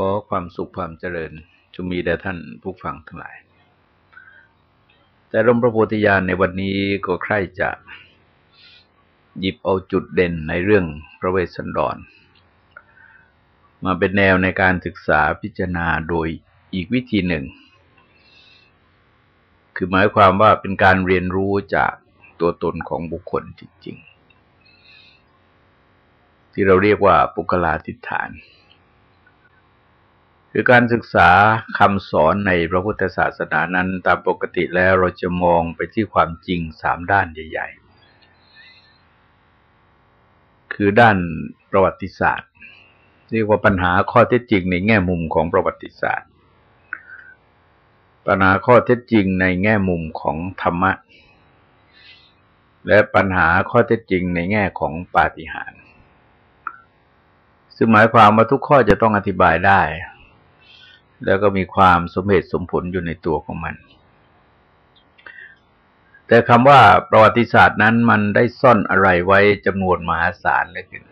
ขอความสุขความเจริญจะมีแด่ท่านผู้ฟังทั้งหลาย แต่รมพระโพธิญาณในวันนี้ก็ใคร่จะหยิบเอาจุดเด่นในเรื่องพระเวสสันดร มาเป็นแนวในการศึกษาพิจารณาโดยอีกวิธีหนึ่ง คือหมายความว่าเป็นการเรียนรู้จากตัวตนของบุคคลจริง ๆ ที่เราเรียกว่าปุคลาธิฐาน คือการศึกษาคำสอนในพระพุทธศาสนานั้นตามปกติแล้วเราจะมองไปที่ความจริงสามด้านใหญ่ ๆ คือด้านประวัติศาสตร์ เรียกว่าปัญหาข้อเท็จจริงในแง่มุมของประวัติศาสตร์ ปัญหาข้อเท็จจริงในแง่มุมของธรรมะ และปัญหาข้อเท็จจริงในแง่ของปาฏิหาริย์ซึ่งหมายความว่าทุกข้อจะต้องอธิบายได้ แล้วก็มีความสมเหตุสมผลอยู่ในตัวของมัน แต่คำว่าประวัติศาสตร์นั้นมันได้ซ่อนอะไรไว้จำนวนมหาศาลเลยขึ้น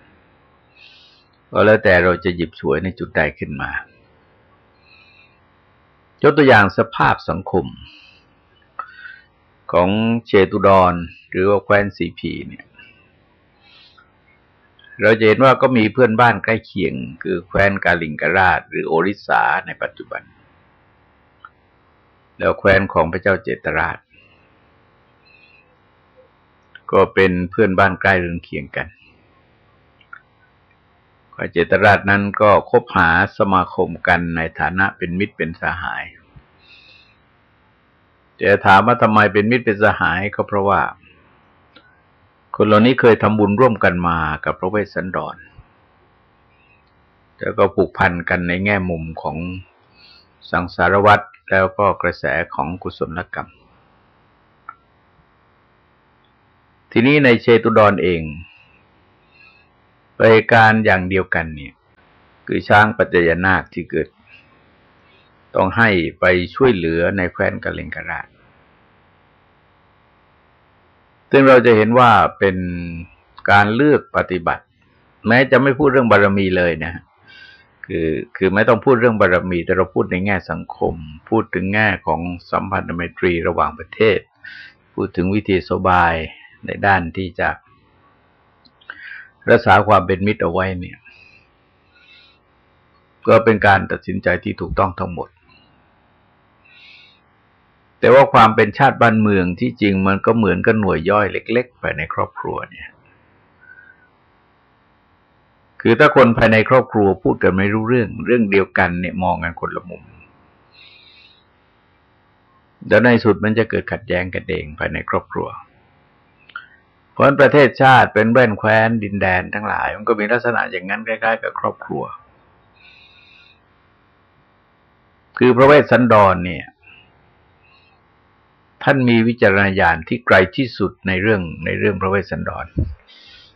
ก็แล้วแต่เราจะหยิบฉวยในจุดใดขึ้นมายกตัวอย่างสภาพสังคม ของเชตุดร หรือว่าแคว้นสีพีเนี่ย เราจะเห็นว่าก็มีเพื่อนบ้านใกล้เคียง คือแคว้นกาลิงกราช หรือโอริสาในปัจจุบัน แล้วแคว้นของพระเจ้าเจตราช ก็เป็นเพื่อนบ้านใกล้เรือนเคียงกันพระเจตราชนั้นก็คบหาสมาคมกันในฐานะเป็นมิตรเป็นสหายจะถามว่าทำไมเป็นมิตรเป็นสหายก็เพราะว่า คนเหล่านี้เคยทำบุญร่วมกันมากับพระเวสสันดร แล้วก็ผูกพันกันในแง่มุมของสังสารวัตรแล้วก็กระแสของกุศลกรรม ทีนี้ในเชตุดรเองเหตุการณ์อย่างเดียวกันเนี่ย คือช้างปัจจยนาคที่เกิด ต้องให้ไปช่วยเหลือในแคว้นกาเลงกราช ซึ่งเราจะเห็นว่าเป็นการเลือกปฏิบัติ แม้จะไม่พูดเรื่องบารรมีเลยนะคือคือไม่ต้องพูดเรื่องบารรมี แต่เราพูดในแง่สังคม พูดถึงแง่ของสัมพันธไมตรีระหว่างประเทศ พูดถึงวิธีสบายในด้านที่จะรักษาความเป็นมิตรเอาไว้เนี่ย ก็เป็นการตัดสินใจที่ถูกต้องทั้งหมด แต่ว่าความเป็นชาติบ้านเมืองที่จริงมันก็เหมือนกับหน่วยย่อยเล็ก ๆ ไปในครอบครัวเนี่ย คือถ้าคนภายในครอบครัวพูดกันไม่รู้เรื่อง เรื่องเดียวกันเนี่ยมองกันคนละมุมแล้วในสุดมันจะเกิดขัดแย้งกันเองภายในครอบครัว เพราะประเทศชาติเป็นแว่นแคว้นดินแดนทั้งหลาย มันก็มีลักษณะอย่างนั้นคล้ๆกับครอบครัว คือพระเวสสันดรเนี่ย ท่านมีวิจารณญาณที่ไกลที่สุดในเรื่องในเรื่องพระเวสสันดร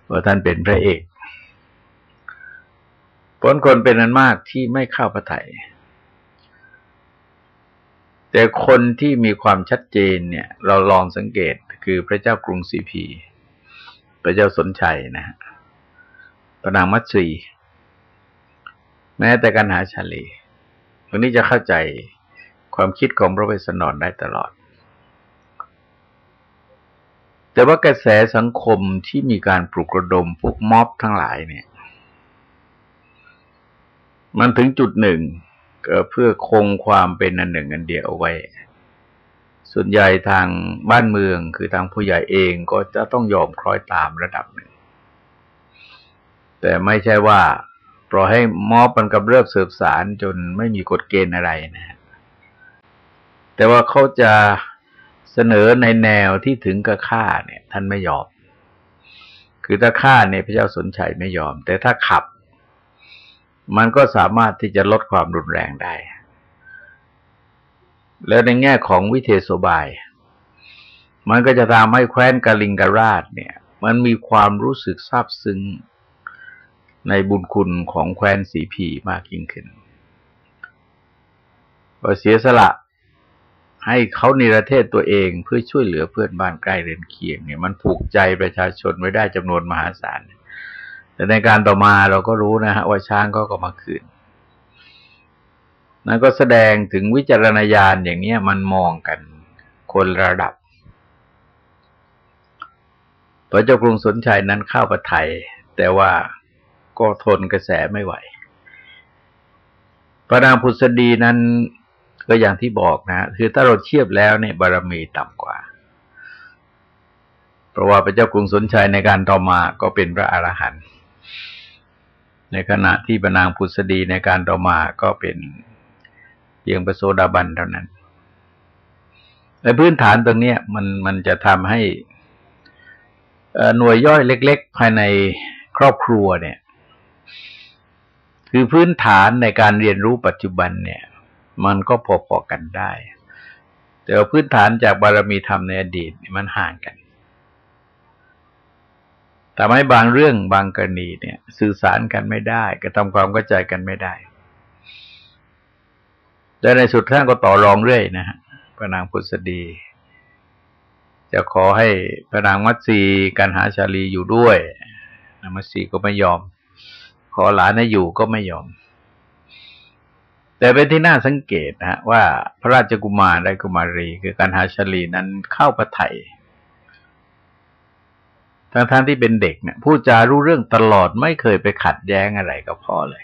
ว่าท่านเป็นพระเอกผลคนเป็นนันมากที่ไม่เข้าพระไถยแต่คนที่มีความชัดเจนเนี่ย เราลองสังเกตคือพระเจ้ากรุงศรีพี พระเจ้าสนชัยนะฮะพระนางมัตสีแม้แต่การหาชาลีวันนี้จะเข้าใจความคิดของพระเวสสันดรได้ตลอด แต่ว่ากระแสสังคมที่มีการปลุกระดมพวกม็อบทั้งหลายเนี่ย มันถึงจุดหนึ่งเพื่อคงความเป็นอันหนึ่งอันเดียวเอาไว้ ส่วนใหญ่ทางบ้านเมืองคือทางผู้ใหญ่เองก็จะต้องยอมคล้อยตามระดับหนึ่ง แต่ไม่ใช่ว่าปล่อยให้มอบมันกับเริ่มเสืบสารจนไม่มีกฎเกณฑ์อะไรนะแต่ว่าเขาจะ เสนอในแนวที่ถึงกับฆ่าเนี่ย ท่านไม่ยอม คือถ้าฆ่าเนี่ยพระเจ้าสนชัยไม่ยอม แต่ถ้าขับ มันก็สามารถที่จะลดความรุนแรงได้ แล้วในแง่ของวิเทศบาย มันก็จะทำให้แคว้นกาลิงกราชเนี่ย มันมีความรู้สึกซาบซึ้งในบุญคุณของแคว้นสีพีมากยิ่งขึ้นพอเสียสละ ให้เขาในิระเทศตัวเองเพื่อช่วยเหลือเพื่อนบ้านใกล้เรือนเคียงเนี่ยมันผูกใจประชาชนไว้ได้จำนวนมหาศาล แต่ในการต่อมาเราก็รู้นะฮะว่าช้างก็ก็มาคืนนั่นก็แสดงถึงวิจารณญาณอย่างเนี้ยมันมองกันคนระดับ พระเจ้ากรุงสนชัยนั้นเข้าประไทย แต่ว่าก็ทนกระแสไม่ไหว พระนางพุทธดีนั้น ก็อย่างที่บอกนะคือถ้าเราเทียบแล้วเนี่ยบารมีต่ำกว่า เพราะว่าพระเจ้ากรุงสนชัยในการต่อมาก็เป็นพระอรหันต์ในขณะที่พระนางพุทธดีในการต่อมาก็เป็นเพียงประโสดาบันเท่านั้นในพื้นฐานตรงนี้มันมันจะทำให้หน่วยย่อยเล็ก ๆ ภายในครอบครัวเนี่ย คือพื้นฐานในการเรียนรู้ปัจจุบันเนี่ย มันก็พอๆกันได้ แต่พื้นฐานจากบารมีธรรมในอดีตมันห่างกันทำให้บางเรื่องบางกรณีเนี่ย สื่อสารกันไม่ได้กรทำความเข้าใจกันไม่ได้แต่ในสุดท่านก็ต่อรองเรื่อยนะฮะพระนางพุทธดี จะขอให้พระนางมัตสีกันหาชาลีอยู่ด้วยนางมัตสีก็ไม่ยอม ขอหลานให้อยู่ก็ไม่ยอม แต่เป็นที่น่าสังเกตนะฮะว่าพระราชกุมารและกุมารี คือการหาชลีนั้นเข้าพระไถ่ทั้งท่านที่เป็นเด็กเนี่ยพูดจารู้เรื่องตลอดไม่เคยไปขัดแย้งอะไรกับพ่อเลย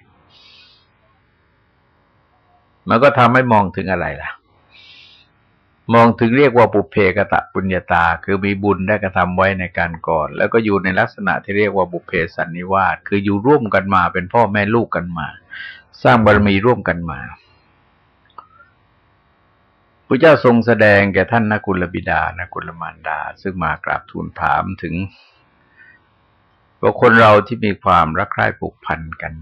มันก็ทำให้มองถึงอะไรล่ะ มองถึงเรียกว่าปุเพกะตะปุญญาตา คือมีบุญได้กระทำไว้ในการก่อน แล้วก็อยู่ในลักษณะที่เรียกว่าบุเพสันนิวาสคืออยู่ร่วมกันมาเป็นพ่อแม่ลูกกันมา สร้างบารมีร่วมกันมาพระเจ้าทรงแสดงแก่ท่านนากุลบิดานากุลมารดา ซึ่งมากราบทูลถามถึงว่าคนเราที่มีความรักใคร่ผูกพันกัน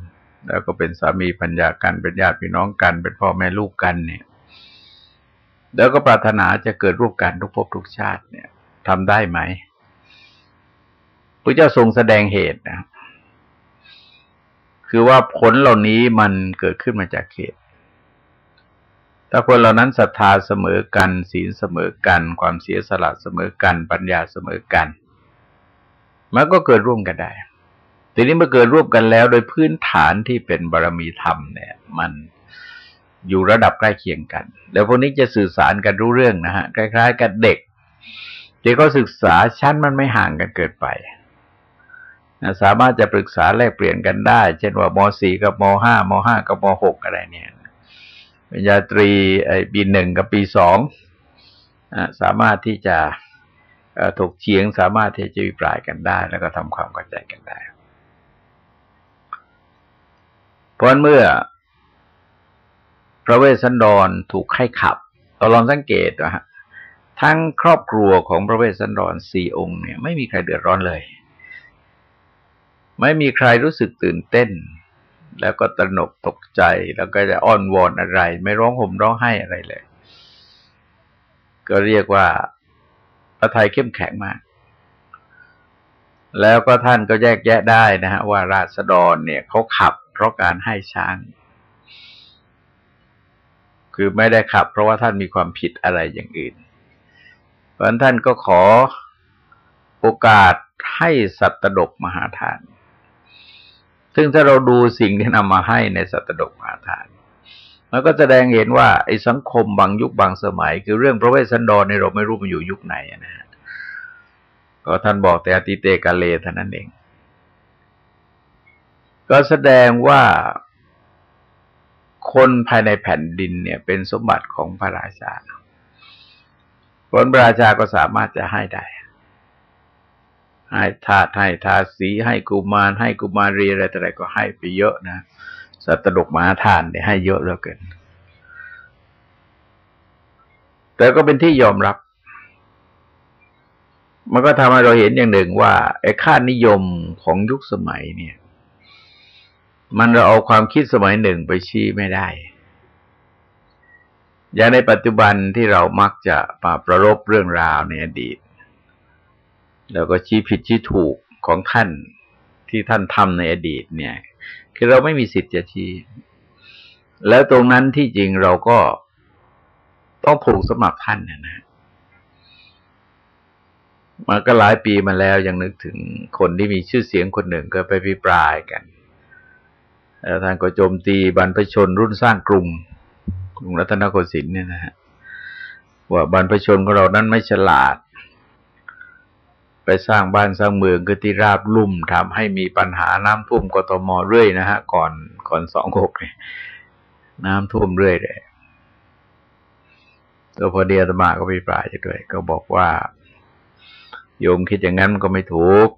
แล้วก็เป็นสามีพัญญากันเป็นญาติพี่น้องกัน เป็นพ่อแม่ลูกกันเนี่ย แล้วก็ปรารถนาจะเกิดรูปกันทุกภพทุกชาติเนี่ยทำได้ไหมพระเจ้าทรงแสดงเหตุนะ คือว่าผลเหล่านี้มันเกิดขึ้นมาจากเหตุ ถ้าคนเหล่านั้นศรัทธาเสมอกัน ศีลเสมอกัน ความเสียสละเสมอกัน ปัญญาเสมอกัน มันก็เกิดร่วมกันได้ ทีนี้เมื่อเกิดร่วมกันแล้วโดยพื้นฐานที่เป็นบารมีธรรมเนี่ย มันอยู่ระดับใกล้เคียงกัน แล้วพวกนี้จะสื่อสารกันรู้เรื่องนะฮะ คล้าย ๆ กับเด็กที่เขาศึกษาชั้นมันไม่ห่างกันเกิดไป สามารถจะปรึกษาแลกเปลี่ยนกันได้ เช่นว่ามสี่กับมห้ามห้ากับมหกอะไรเนี่ยปริญญาตรีไอ้ปีหนึ่งกับปีสองสามารถที่จะถกเฉียงสามารถที่จะวิปรายกันได้ แล้วก็ทำความเข้าใจกันได้ เพราะเมื่อ พระเวสสันดรถูกไข้ขับเราลองสังเกตนะฮะทั้งครอบครัวของพระเวสสันดรสี่องค์เนี่ยไม่มีใครเดือดร้อนเลย ไม่มีใครรู้สึกตื่นเต้น แล้วก็ตระหนกตกใจ แล้วก็จะอ้อนวอนอะไร ไม่ร้องห่มร้องไห้อะไรเลย ก็เรียกว่าพระไทยเข้มแข็งมาก แล้วก็ท่านก็แยกแยะได้นะฮะว่าราษฎรเนี่ยเขาขับเพราะการให้ช้าง คือไม่ได้ขับ เพราะว่าท่านมีความผิดอะไรอย่างอื่น เพราะท่านก็ขอโอกาสให้สัตดกมหาทาน ซึ่งถ้าเราดูสิ่งที่นำมาให้ในสัตดกมหาทานมันก็แสดงเห็นว่าไอ้สังคมบางยุคบางสมัย คือเรื่องพระเวสสันดรในเราไม่รู้มันอยู่ยุคไหนนะฮะก็ท่านบอกแต่อติเตกาเลเท่านั้นเอง ก็แสดงว่าคนภายในแผ่นดินเนี่ย เป็นสมบัติของพระราชาผลพระราชาก็สามารถจะให้ได้ ให้ทาตให้ทาสีให้กุมาร ให้กุมารีอะไรต่ออะไรก็ให้ไปเยอะนะสัตดกมหาทานเนี่ยให้เยอะเหลือเกิน แต่ก็เป็นที่ยอมรับ มันก็ทำให้เราเห็นอย่างหนึ่งว่าไอ้ค่านิยมของยุคสมัยเนี่ย มันเราเอาความคิดสมัยหนึ่งไปชี้ไม่ได้ อย่างในปัจจุบันที่เรามักจะปาประรบเรื่องราวในอดีต แล้วก็ชี้ผิดชี้ถูกของท่านที่ท่านทำในอดีตเนี่ย คือเราไม่มีสิทธิ์จะชี้ แล้วตรงนั้นที่จริงเราก็ต้องถูกสมัครท่านนะนะมาก็หลายปีมาแล้วยังนึกถึงคนที่มีชื่อเสียงคนหนึ่งก็ไปพิปรายกันแล้วท่านก็โจมตีบรรพชนรุ่นสร้างกรุงกรุงรัตนโกสินทร์เนี่ยนะฮะว่าบรรพชนของเรานั้นไม่ฉลาด ไปสร้างบ้านสร้างเมืองก็ที่ราบลุ่มทำให้มีปัญหาน้ำท่วมกทมเรื่อยนะฮะ ก่อนก่อนสองหกเนี่ยน้ำท่วมเรื่อยเลยตัวพอเดียตมาก็พิปรายด้วย ก็บอกว่า โยมคิดอย่างนั้นมันก็ไม่ถูก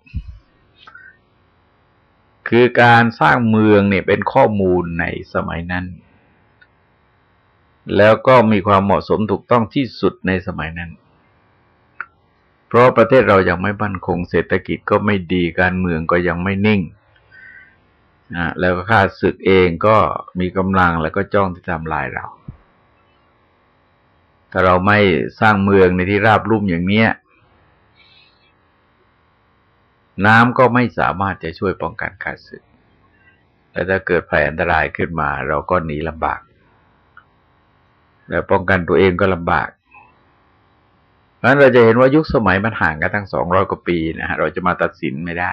คือการสร้างเมืองเนี่ยเป็นข้อมูลในสมัยนั้น แล้วก็มีความเหมาะสมถูกต้องที่สุดในสมัยนั้น เพราะประเทศเรายังไม่บั่นคง เศรษฐกิจก็ไม่ดีการเมืองก็ยังไม่นิ่งนะแล้วก็ข้าศึกเองก็มีกำลังแล้วก็จ้องที่ทำลายเรา ถ้าเราไม่สร้างเมืองในที่ราบลุ่มอย่างเนี้ย น้ำก็ไม่สามารถจะช่วยป้องกันการสึก และถ้าเกิดภัยอันตรายขึ้นมา เราก็หนีลำบาก และป้องกันตัวเองก็ลำบาก นั้นเราจะเห็นว่ายุคสมัยมันห่างกันทั้งสองร้อยกว่าปีนะฮะเราจะมาตัดสินไม่ได้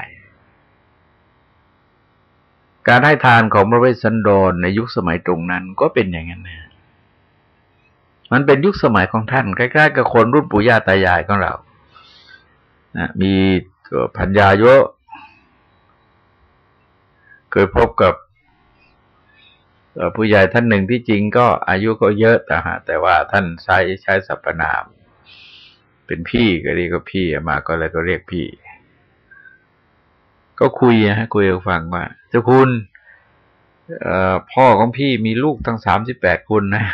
การให้ทานของพระเวสสันดรในยุคสมัยตรงนั้นก็เป็นอย่างนั้นนะมันเป็นยุคสมัยของท่านใกล้ๆกับคนรุ่นปู่ย่าตายายของเรานะมีพัญญาโยเคยพบกับผู้ใหญ่ท่านหนึ่งที่จริงก็อายุก็เยอะแต่ฮะแต่ว่าท่านใช้ใช้สรรพนาม เป็นพี่ก็เรียกก็พี่มาก็เลยก็เรียกพี่ ก็คุยฮะคุยกับฟังว่าเจ้าคุณพ่อของพี่มีลูกทั้งสามสิบแปดคนนะ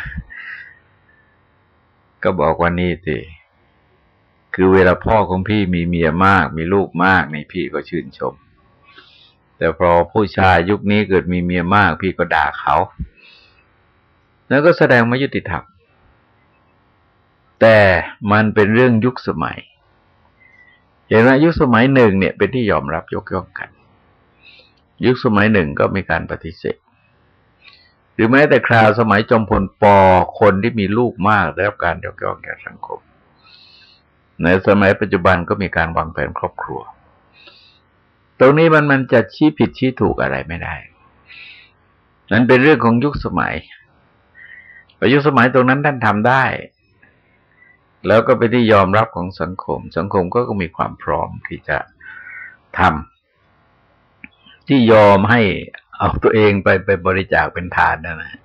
ก็บอกว่านี่สิคือเวลาพ่อของพี่มีเมียมาก มีลูกมากนี่พี่ก็ชื่นชม แต่พอผู้ชายยุคนี้เกิดมีเมียมาก พี่ก็ด่าเขา แล้วก็แสดงไม่ยุติธรรม แต่มันเป็นเรื่องยุคสมัยเห็นไหมยุคสมัยหนึ่งเนี่ยเป็นที่ยอมรับยกย่องกัน ยุคสมัยหนึ่งก็มีการปฏิเสธ หรือแม้แต่คราวสมัยจอมพลปอคนที่มีลูกมากได้รับการยกย่องแก่สังคม ในสมัยปัจจุบันก็มีการวางแผนครอบครัว ตรงนี้มันมันจะชี้ผิดชี้ถูกอะไรไม่ได้นั้นเป็นเรื่องของยุคสมัยยุคสมัยตรงนั้นท่านทำได้ แล้วก็ไปที่ยอมรับของสังคม สังคมก็มีความพร้อมที่จะทำที่ยอมให้เอาตัวเองไปไปบริจาคเป็นทานนะนะ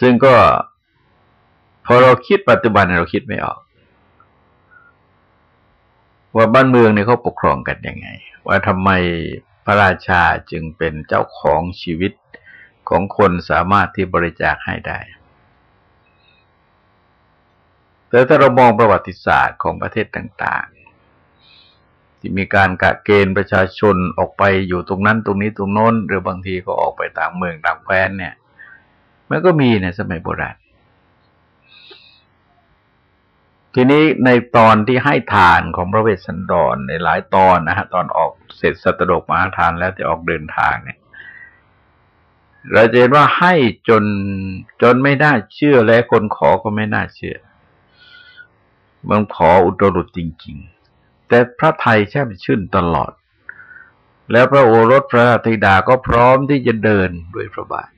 ซึ่งก็พอเราคิดปัจจุบันเราคิดไม่ออก ว่าบ้านเมืองเนี่ยเขาปกครองกันยังไง ว่าทำไมพระราชาจึงเป็นเจ้าของชีวิตของคนสามารถที่บริจาคให้ได้ แต่ถ้าเรามองประวัติศาสตร์ของประเทศต่าง ๆ ที่มีการกะเกณฑ์ประชาชนออกไปอยู่ตรงนั้นตรงนี้ตรงโน้น หรือบางทีก็ออกไปต่างเมืองต่างแคว้นเนี่ยมันก็มีในสมัยโบราณทีนี้ในตอนที่ให้ทานของพระเวสสันดรในหลายตอนนะฮะตอนออกเสร็จสัตดกมาทานแล้วจะออกเดินทางเนี่ย เราจะเห็นว่าให้จนจนไม่น่าเชื่อและคนขอก็ไม่น่าเชื่อ มันขออุตรุดจริง ๆ แต่พระไทยแช่มชื่นตลอด แล้วพระโอรสพระธิดาก็พร้อมที่จะเดินด้วยพระบาท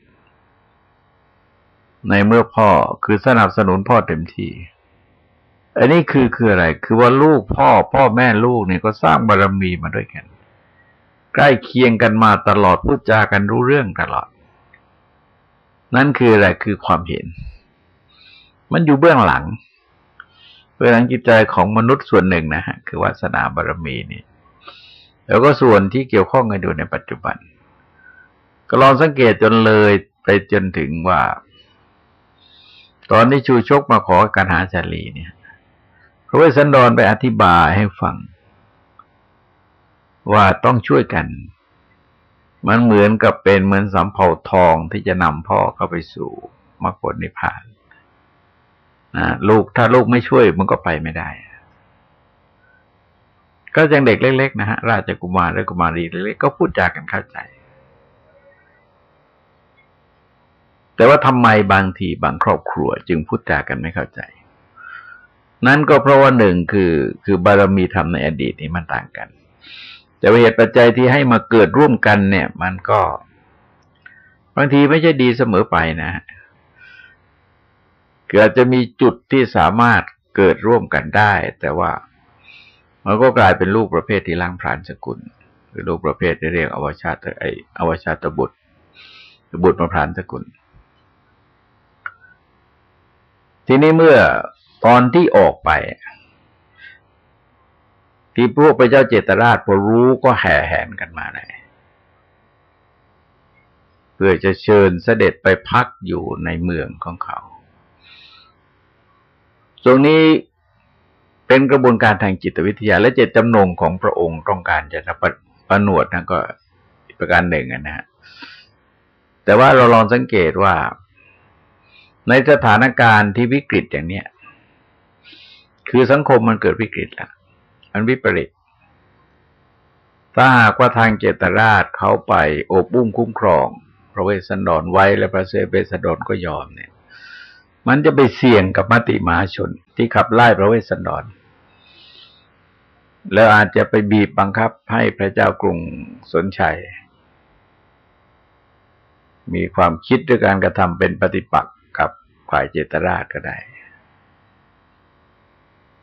ในเมื่อพ่อคือสนับสนุนพ่อเต็มที่ อันนี้คือคืออะไร คือว่าลูกพ่อพ่อแม่ลูกเนี่ยก็สร้างบารรมีมาด้วยกัน ใกล้เคียงกันมาตลอดพูดจากันรู้เรื่องตลอด นั่นคืออะไรคือความเห็น มันอยู่เบื้องหลัง เพื่อทางจิตใจของมนุษย์ส่วนหนึ่งนะฮะคือวาสนาบารมีนี่ แล้วก็ส่วนที่เกี่ยวข้องกันอยู่ในปัจจุบัน ก็ลองสังเกตจนเลยไปจนถึงว่า ตอนที่ชูชกมาขอการหาชาลีเนี่ยพระเวสสันดรไปอธิบายให้ฟัง ว่าต้องช่วยกัน มันเหมือนกับเป็นเหมือนสำเภาทองที่จะนำพ่อเข้าไปสู่มรรคผลนิพพาน ลูกถ้าลูกไม่ช่วยมันก็ไปไม่ได้ ก็ยังเด็กเล็ก ๆ นะฮะ ราชกุมารและกุมารีเล็กๆก็พูดจากันเข้าใจ แต่ว่าทำไมบางทีบางครอบครัว จึงพูดจากันไม่เข้าใจ นั่นก็เพราะว่าหนึ่งคือคือบารมีธรรมในอดีตนี่มันต่างกัน แต่เหตุปัจจัยที่ให้มาเกิดร่วมกันเนี่ย มันก็ บางทีไม่ใช่ดีเสมอไปนะ เกิดจะมีจุดที่สามารถเกิดร่วมกันได้ แต่ว่ามันก็กลายเป็นลูกประเภทที่ล้างพรานสกุลหรือลูกประเภทที่เรียกอวชาตไออวชาตบุตรบุตรมาพรานสกุล ทีนี้เมื่อตอนที่ออกไป ที่พวกพระเจ้าเจตราชพอรู้ก็แห่แหนกันมาเลยเพื่อจะเชิญเสด็จไปพักอยู่ในเมืองของเขา ตรงนี้เป็นกระบวนการทางจิตวิทยา และเจตจำนงของพระองค์ต้องการจะประประนวดนะก็ประการหนึ่งนะฮะแต่ว่าเราลองสังเกตว่า ในสถานการณ์ที่วิกฤตอย่างเนี้ยคือสังคมมันเกิดวิกฤตแล้วมันวิปริตถ้าหากว่าทางเจตราชเขาไปโอบบุ้มคุ้มครอง พระเวสสันดรไว้และพระเสเวสสันดรก็ยอมเนี่ย มันจะไปเสี่ยงกับมติมหาชนที่ขับไล่พระเวสสันดร แล้วอาจจะไปบีบบังคับให้พระเจ้ากรุงสนชัย มีความคิดด้วยการกระทำเป็นปฏิปักษ์กับฝ่ายเจตราชก็ได้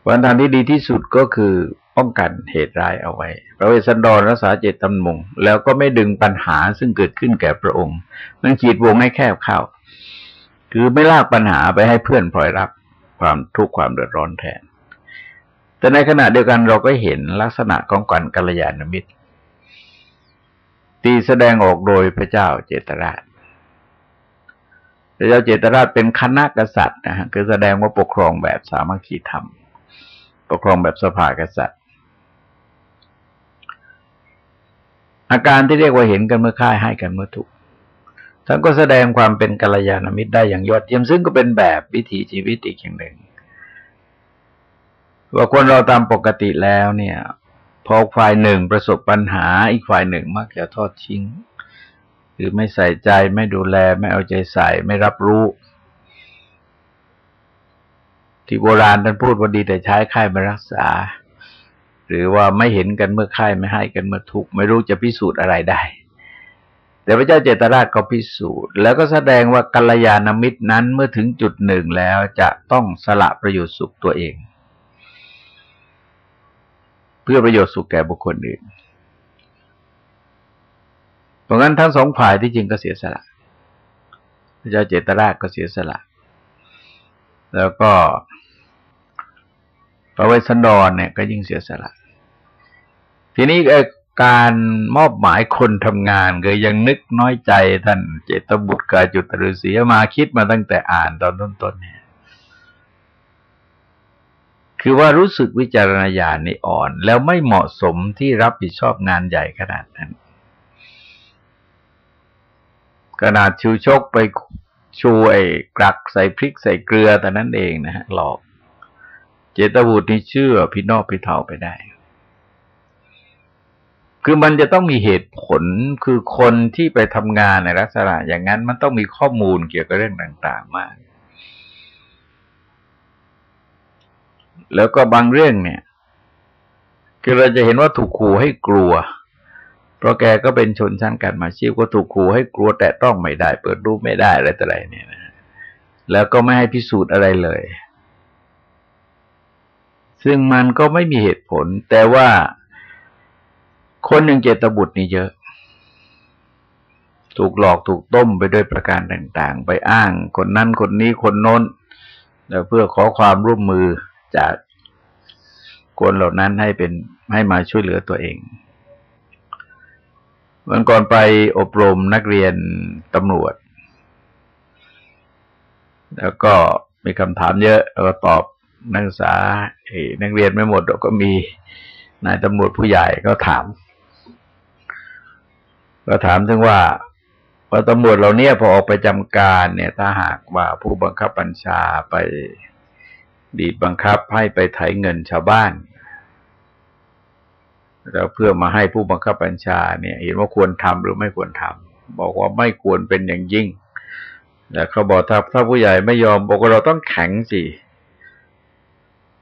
วันทางที่ดีที่สุดก็คือป้องกันเหตุร้ายเอาไว้ พระเวสสันดรรักษาเจตตำมง แล้วก็ไม่ดึงปัญหาซึ่งเกิดขึ้นแก่พระองค์นั่งขีดวงให้แคบเข้า คือไม่ลากปัญหาไปให้เพื่อนพลอยรับความทุกข์ความเดือดร้อนแทน แต่ในขณะเดียวกันเราก็เห็นลักษณะของการกัลยาณมิตร ตีแสดงออกโดยพระเจ้าเจตราชพระเจ้าเจตราชเป็นคณะกษัตริย์นะฮะคือแสดงว่าปกครองแบบสามัคคีธรรม ปกครองแบบสภากษัตริย์ อาการที่เรียกว่าเห็นกันเมื่อค่ายให้กันเมื่อถูก ท่านก็แสดงความเป็นกัลยาณมิตรได้อย่างยอดเยี่ยมซึ่งก็เป็นแบบวิถีชีวิตอีกอย่างหนึ่ง ว่าคนเราตามปกติแล้วเนี่ยพอฝ่ายหนึ่งประสบปัญหาอีกฝ่ายหนึ่งมักจะทอดทิ้งหรือไม่ใส่ใจไม่ดูแลไม่เอาใจใส่ไม่รับรู้ ที่โบราณท่านพูดว่าดีแต่ใช้ไข้มารักษา หรือว่าไม่เห็นกันเมื่อไข้ไม่ให้กันเมื่อทุกข์ไม่รู้จะพิสูจน์อะไรได้ แต่พระเจ้าเจตราชก็พิสูจน์ แล้วก็แสดงว่ากัลยาณมิตรนั้นเมื่อถึงจุดหนึ่งแล้วจะต้องสละประโยชน์สุขตัวเอง เพื่อประโยชน์สุขแก่บุคคลอื่น เพราะงั้นทั้งสองฝ่ายที่จริงก็เสียสละ พระเจ้าเจตราชก็เสียสละ แล้วก็พระเวสสันดรเนี่ยก็ยิ่งเสียสละ ทีนี้ การมอบหมายคนทำงานก็ยังนึกน้อยใจท่านเจตบุตรกาจุตฤษีมาคิดมาตั้งแต่อ่านตอนต้นๆเนี่ยคือว่ารู้สึกวิจารณญาณนี่อ่อน แล้วไม่เหมาะสมที่รับผิดชอบงานใหญ่ขนาดนั้นขนาดชิวชกไปชูไอ้กรักใส่พริกใส่เกลือแต่นั้นเองนะฮะหลอก เจตบุตรนี่เชื่อพี่นอกพี่เทาไปได้ คือมันจะต้องมีเหตุผลคือคนที่ไปทำงานในลักษณะอย่างนั้นมันต้องมีข้อมูลเกี่ยวกับเรื่องต่าง ๆ มาก แล้วก็บางเรื่องเนี่ย คือเราจะเห็นว่าถูกขู่ให้กลัว เพราะแกก็เป็นชนชั้นการมาชีพก็ถูกขู่ให้กลัวแต่ต้องไม่ได้ เปิดรูปไม่ได้อะไรต่ออะไรเนี่ยนะแล้วก็ไม่ให้พิสูจน์อะไรเลย ซึ่งมันก็ไม่มีเหตุผลแต่ว่า คนหนึ่งเจตบุตรนี่เยอะ ถูกหลอกถูกต้มไปด้วยประการต่างๆ ไปอ้างคนนั้นคนนี้คนโน้นเพื่อขอความร่วมมือจากคนเหล่านั้นให้เป็นให้มาช่วยเหลือตัวเองวันก่อนไปอบรมนักเรียนตำรวจ แล้วก็มีคำถามเยอะแล้วก็ตอบนักศึกษานักเรียนไม่หมดก็มีนายตำรวจผู้ใหญ่ก็ถาม ก็ถามถึงว่าว่าตำรวจเราเนี่ยพอออกไปจำการเนี่ย ถ้าหากว่าผู้บังคับบัญชาไปบีบบังคับให้ไปไถเงินชาวบ้านแล้วเพื่อมาให้ผู้บังคับบัญชาเนี่ย เห็นว่าควรทำหรือไม่ควรทำบอกว่าไม่ควรเป็นอย่างยิ่งแต่เขาบอกถ้าถ้าผู้ใหญ่ไม่ยอมบอกว่าเราต้องแข็งสิ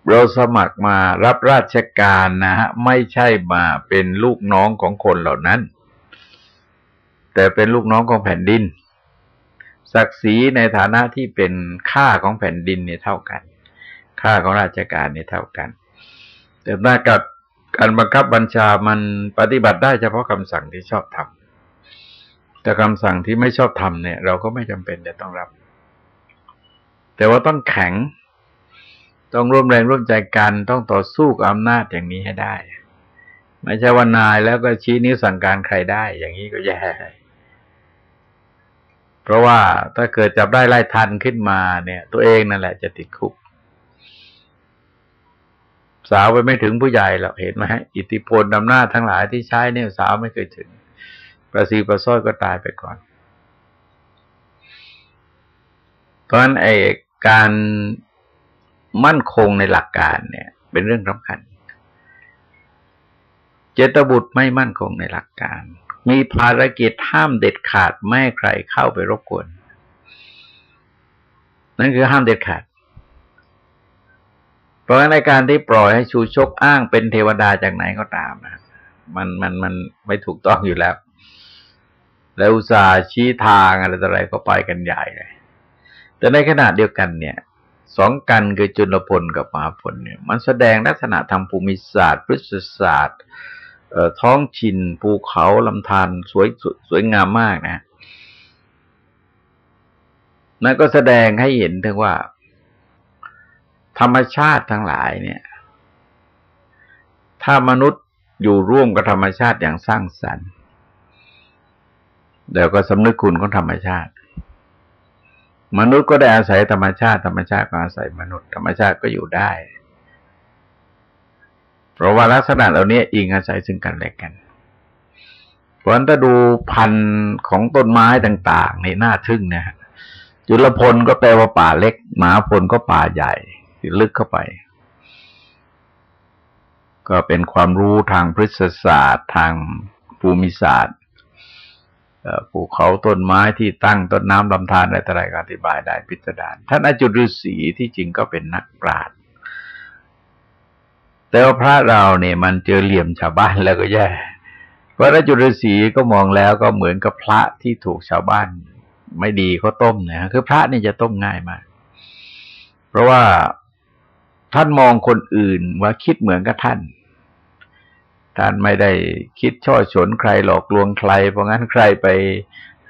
เราสมัครมารับราชการนะฮะไม่ใช่มาเป็นลูกน้องของคนเหล่านั้น แต่เป็นลูกน้องของแผ่นดิน ศักดิ์ศรีในฐานะที่เป็นค่าของแผ่นดินเนี่ยเท่ากัน ค่าของราชการเนี่ยเท่ากัน แต่หน้ากับการบังคับบัญชามันปฏิบัติได้เฉพาะคำสั่งที่ชอบทำแต่คำสั่งที่ไม่ชอบทำเนี่ย เราก็ไม่จำเป็นจะต้องรับ แต่ว่าต้องแข็ง ต้องร่วมแรงร่วมใจกันต้องต่อสู้กับอำนาจอย่างนี้ให้ได้ ไม่ใช่ว่านายแล้วก็ชี้นิ้วสั่งการใครได้ อย่างนี้ก็แย่ เพราะว่าถ้าเกิดจับได้ไล่ทันขึ้นมาเนี่ย ตัวเองนั่นแหละจะติดคุก สาวไปไม่ถึงผู้ใหญ่หรอกเห็นไหมอิทธิพลอำนาจทั้งหลายที่ใช้เนี่ยสาวไม่เคยถึง ประสีประซ้อยก็ตายไปก่อน เพราะฉะนั้นไอ้การมั่นคงในหลักการเนี่ย เป็นเรื่องสำคัญ เจตบุตรไม่มั่นคงในหลักการ มีภารกิจห้ามเด็ดขาดไม่ให้ใครเข้าไปรบกวน นั่นคือห้ามเด็ดขาด เพราะในการที่ปล่อยให้ชูชกอ้างเป็นเทวดาจากไหนก็ตามนะมันมันมันไม่ถูกต้องอยู่แล้ว แล้วอุตส่าห์ชี้ทางอะไรต่ออะไรก็ไปกันใหญ่เลย แต่ในขณะเดียวกันเนี่ยสองกันคือจุลพลกับมหาพลเนี่ย มันแสดงลักษณะทางภูมิศาสตร์พฤษศาสตร์ ท้องถิ่นภูเขาลำธารสวยสวยงามมากนะนั่นก็แสดงให้เห็นถึงว่า ธรรมชาติทั้งหลายเนี่ย ถ้ามนุษย์อยู่ร่วมกับธรรมชาติอย่างสร้างสรรค์เดี๋ยวก็สำนึกคุณของธรรมชาติ มนุษย์ก็ได้อาศัยธรรมชาติ ธรรมชาติก็อาศัยมนุษย์ ธรรมชาติก็อยู่ได้ เพราะว่าลักษณะเหล่านี้อิงอาศัยซึ่งกันและกัน เพราะฉะนั้นถ้าดูพันธุ์ของต้นไม้ต่างๆในหน่าทึ่งนะฮะจุลพลก็แปลว่าป่าเล็ก หมาพลก็ป่าใหญ่ลึกเข้าไป ก็เป็นความรู้ทางพฤกษศาสตร์ ทางภูมิศาสตร์ภูเขาต้นไม้ที่ตั้งต้นน้ำลำธารอะไรต่ออะไรก็อธิบายได้พิจารณาท่านอาจุฤษีที่จริงก็เป็นนักปราชญ์ แต่ว่าพระเราเนี่ยมันเจอเหลี่ยมชาวบ้านแล้วก็แย่พระจุรศีก็มองแล้วก็เหมือนกับพระที่ถูกชาวบ้าน ไม่ดีเขาต้มนี่ยคือพระนี่จะต้มง่ายมาก เพราะว่าท่านมองคนอื่นว่าคิดเหมือนกับท่าน ท่านไม่ได้คิดช่อฉนใครหลอกลวงใคร เพราะงั้นใครไป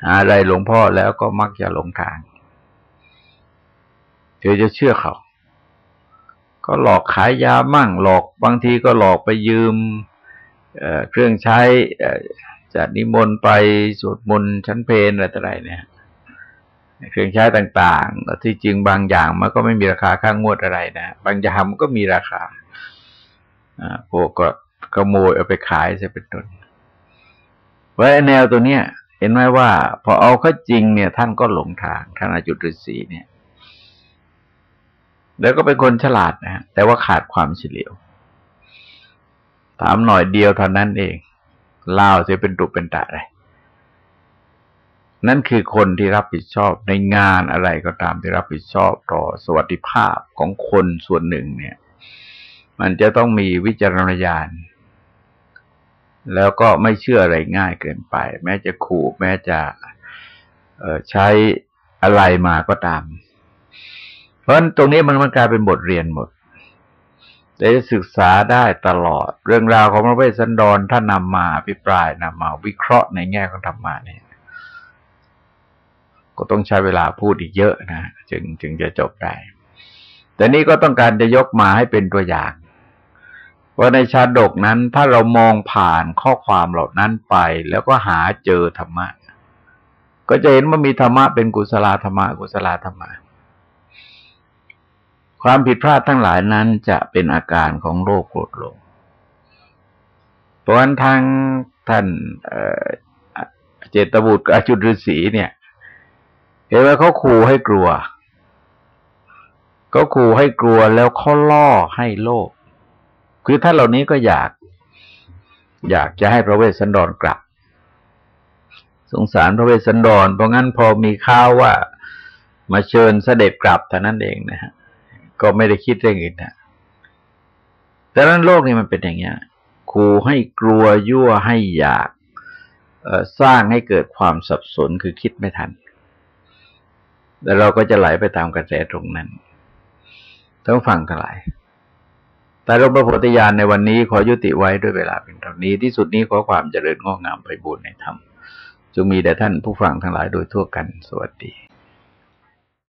หาอะไรหลวงพ่อแล้วก็มักจะหลงทางเธอจะเชื่อเขา ก็หลอกขายยามั่งหลอกบางทีก็หลอกไปยืมเเครื่องใช้จัดนิมนต์ไปสวดมนต์ชั้นเพลอะไรต่ออะไรเนี่ยเครื่องใช้ต่างๆ ที่จริงบางอย่างมันก็ไม่มีราคาค่างวดอะไรนะ บางอย่างมันก็มีราคาพวกก็ขโมยเอาไปขายจะเป็นต้นเพราะแนวตัวเนี้ย เห็นไหมว่า พอเอาเข้าจริงเนี่ย ท่านก็หลงทางท่านอาจุตฤษีเนี่ย แล้วก็เป็นคนฉลาดนะแต่ว่าขาดความเฉลียว ถามหน่อยเดียวเท่านั้นเองเล่าจะเป็นตุเป็นตะเลยนั่นคือคนที่รับผิดชอบในงานอะไรก็ตามที่รับผิดชอบต่อสวัสดิภาพของคนส่วนหนึ่งเนี่ย มันจะต้องมีวิจารณญาณ แล้วก็ไม่เชื่ออะไรง่ายเกินไป แม้จะขู่แม้จะใช้อะไรมาก็ตาม เพราะตรงนี้มันมันกลายเป็นบทเรียนหมดจะศึกษาได้ตลอด เรื่องราวของพระเวสสันดรท่านนำมาอภิปรายนำมาวิเคราะห์ในแง่ของธรรมะเนี่ย ก็ต้องใช้เวลาพูดอีกเยอะนะจึงจึงจะจบได้ แต่นี่ก็ต้องการจะยกมาให้เป็นตัวอย่างว่าในชาดกนั้นถ้าเรามองผ่านข้อความเหล่านั้นไป แล้วก็หาเจอธรรมะ ก็จะเห็นว่ามีธรรมะเป็นกุศลธรรมะกุศลธรรมะ ความผิดพลาดทั้งหลายนั้นจะเป็นอาการของโรคโกรธลง เพราะฉะนั้นทางท่านเจตบุตรอาจุฤษีเนี่ย เห็นว่าเขาขู่ให้กลัว ก็ขู่ให้กลัวแล้วเขาล่อให้โลภ คือท่านเหล่านี้ก็อยาก อยากจะให้พระเวสสันดรกลับ สงสารพระเวสสันดร เพราะงั้นพอมีข่าวว่า มาเชิญเสด็จกลับเท่านั้นเองนะฮะ ก็ไม่ได้คิดเรื่องอื่นนะแต่นั้นโลกนี้มันเป็นอย่างเงี้ยขู่ให้กลัวยั่วให้อยากสร้างให้เกิดความสับสนคือคิดไม่ทัน แล้วเราก็จะไหลไปตามกระแสตรงนั้น ต้องฟังทั้งหลายแต่รบพระโพธิญาณในวันนี้ขอยุติไว้ด้วยเวลาเป็นเท่านี้ที่สุดนี้ขอความเจริญงอกงามไปบูรณนธรรมจงมีแด่ท่านผู้ฟังทั้งหลายโดยทั่วกัน สวัสดี